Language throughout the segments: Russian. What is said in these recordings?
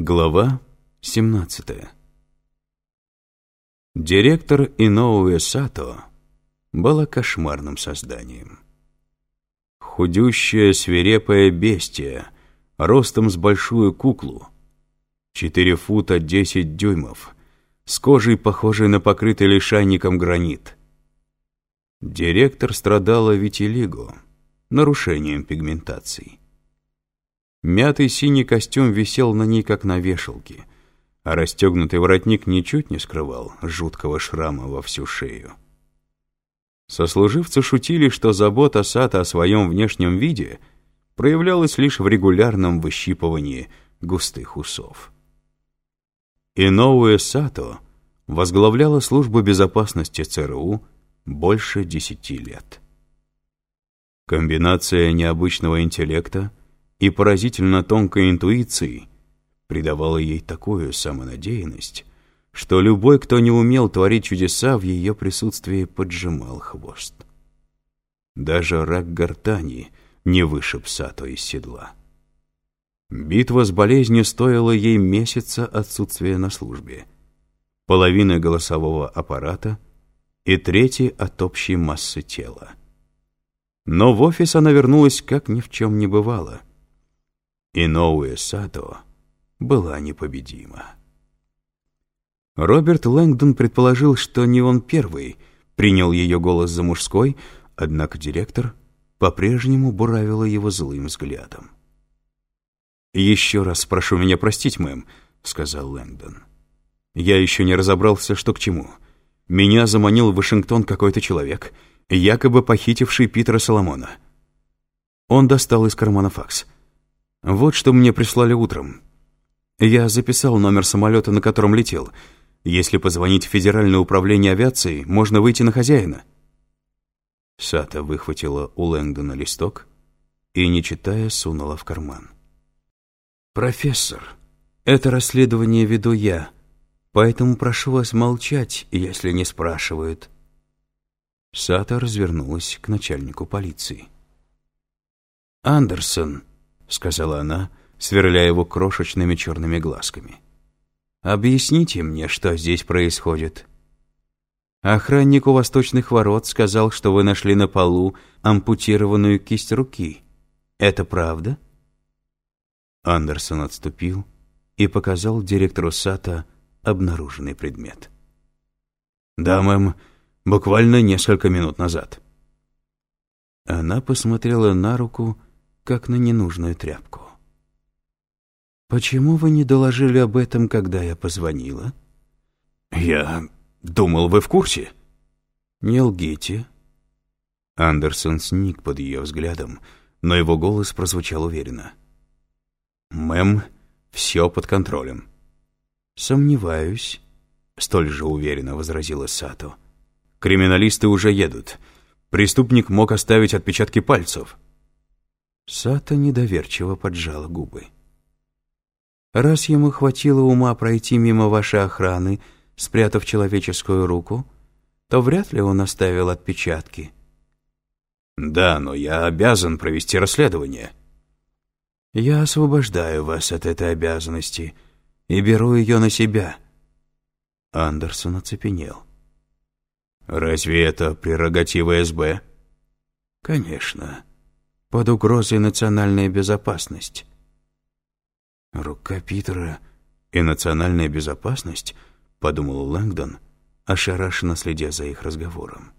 Глава 17 Директор Иноуэ Сато была кошмарным созданием. Худющая свирепая бестия, ростом с большую куклу, 4 фута 10 дюймов, с кожей, похожей на покрытый лишайником гранит. Директор страдала витилиго, нарушением пигментации. Мятый синий костюм висел на ней, как на вешалке, а расстегнутый воротник ничуть не скрывал жуткого шрама во всю шею. Сослуживцы шутили, что забота Сата о своем внешнем виде проявлялась лишь в регулярном выщипывании густых усов. Иноуэ Сато возглавляла службу безопасности ЦРУ больше десяти лет. Комбинация необычного интеллекта и поразительно тонкой интуиции придавала ей такую самонадеянность, что любой, кто не умел творить чудеса, в ее присутствии поджимал хвост. Даже рак гортани не вышиб Сато из седла. Битва с болезнью стоила ей месяца отсутствия на службе, половины голосового аппарата и трети от общей массы тела. Но в офис она вернулась, как ни в чем не бывало. И Ноуэ Сато была непобедима. Роберт Лэнгдон предположил, что не он первый принял ее голос за мужской, однако директор по-прежнему буравила его злым взглядом. «Еще раз прошу меня простить, мэм», — сказал Лэнгдон. «Я еще не разобрался, что к чему. Меня заманил в Вашингтон какой-то человек, якобы похитивший Питера Соломона. Он достал из кармана факс. Вот что мне прислали утром. Я записал номер самолета, на котором летел — если позвонить в Федеральное управление авиации, можно выйти на хозяина». Сата выхватила у Лэнгдона листок и, не читая, сунула в карман. «Профессор, это расследование веду я, поэтому прошу вас молчать, если не спрашивают». Сата развернулась к начальнику полиции. «Андерсон», — сказала она, сверляя его крошечными черными глазками. Объясните мне, что здесь происходит. Охранник у восточных ворот сказал, что вы нашли на полу ампутированную кисть руки. Это правда? Андерсон отступил и показал директору САТа обнаруженный предмет. «Да, мэм, буквально несколько минут назад». Она посмотрела на руку, как на ненужную тряпку. «Почему вы не доложили об этом, когда я позвонила?» «Я думал, вы в курсе». «Не лгите». Андерсон сник под ее взглядом, но его голос прозвучал уверенно. «Мэм, все под контролем». «Сомневаюсь», — столь же уверенно возразила Сато. «Криминалисты уже едут. Преступник мог оставить отпечатки пальцев». Сато недоверчиво поджала губы. Раз ему хватило ума пройти мимо вашей охраны, спрятав человеческую руку, то вряд ли он оставил отпечатки. Да, но я обязан провести расследование. Я освобождаю вас от этой обязанности и беру ее на себя. Андерсон оцепенел. Разве это прерогатива СБ? Конечно. Под угрозой национальной безопасности. «Рука Питера и национальная безопасность», — подумал Лэнгдон, ошарашенно следя за их разговором.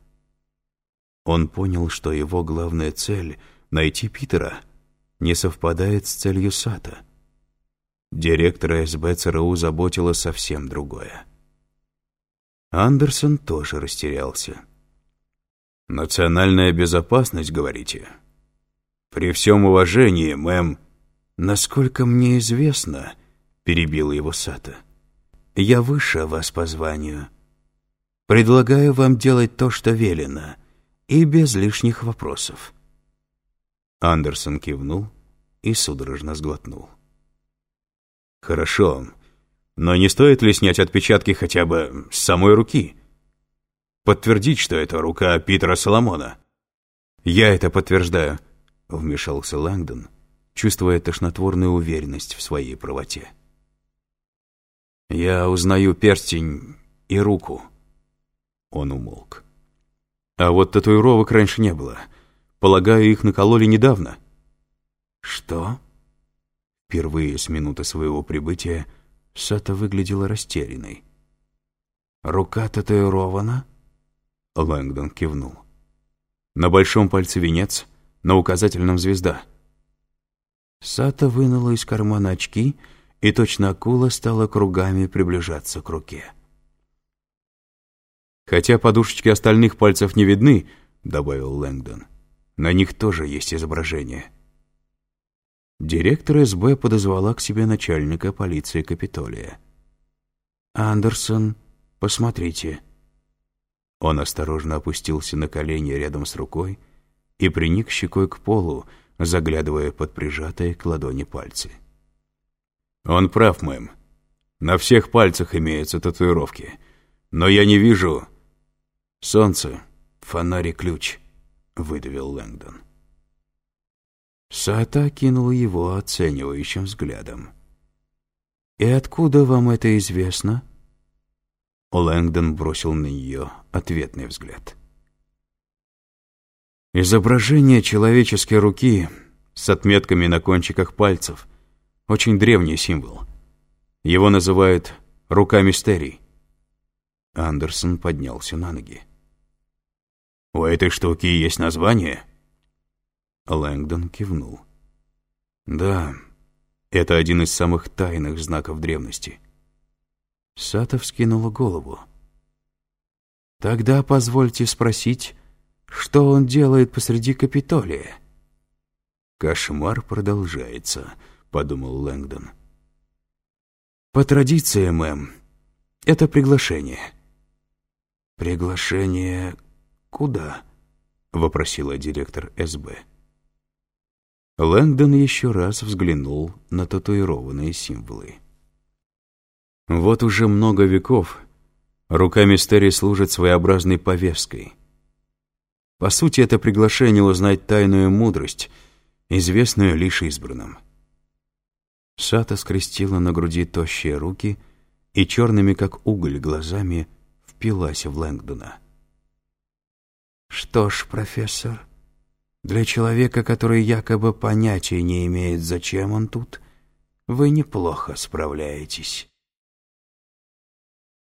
Он понял, что его главная цель — найти Питера — не совпадает с целью Сата. Директора СБ ЦРУ заботило совсем другое. Андерсон тоже растерялся. «Национальная безопасность, говорите?» «При всем уважении, мэм...» «Насколько мне известно», — перебил его Сата, — «я выше вас по званию. Предлагаю вам делать то, что велено, и без лишних вопросов». Андерсон кивнул и судорожно сглотнул. «Хорошо, но не стоит ли снять отпечатки хотя бы с самой руки? Подтвердить, что это рука Питера Соломона?» «Я это подтверждаю», — вмешался Лэнгдон, — чувствуя тошнотворную уверенность в своей правоте. Я узнаю перстень и руку. Он умолк. А вот татуировок раньше не было. Полагаю, их накололи недавно. Что? Впервые с минуты своего прибытия Сата выглядела растерянной. «Рука татуирована?» Лэнгдон кивнул. «На большом пальце венец, на указательном звезда». Сата вынула из кармана очки, и точно акула стала кругами приближаться к руке. «Хотя подушечки остальных пальцев не видны», — добавил Лэнгдон, — «на них тоже есть изображение». Директор СБ подозвала к себе начальника полиции Капитолия. «Андерсон, посмотрите». Он осторожно опустился на колени рядом с рукой и приник щекой к полу, заглядывая под прижатые к ладони пальцы. «Он прав, мэм. На всех пальцах имеются татуировки. Но я не вижу...» «Солнце, фонарь и ключ», — выдавил Лэнгдон. Саата кинул его оценивающим взглядом. «И откуда вам это известно?» Лэнгдон бросил на нее ответный взгляд. «Изображение человеческой руки с отметками на кончиках пальцев — очень древний символ. Его называют «рука мистерий». Андерсон поднялся на ноги. «У этой штуки есть название?» Лэнгдон кивнул. «Да, это один из самых тайных знаков древности». Сата вскинула голову. «Тогда позвольте спросить, что он делает посреди Капитолия?» «Кошмар продолжается», — подумал Лэнгдон. «По традиции, мэм, это приглашение». «Приглашение куда?» — вопросила директор СБ. Лэнгдон еще раз взглянул на татуированные символы. Вот уже много веков рука Мистерии служит своеобразной повесткой. По сути, это приглашение узнать тайную мудрость, известную лишь избранным. Сата скрестила на груди тощие руки и черными, как уголь, глазами впилась в Лэнгдона. «Что ж, профессор, для человека, который якобы понятия не имеет, зачем он тут, вы неплохо справляетесь.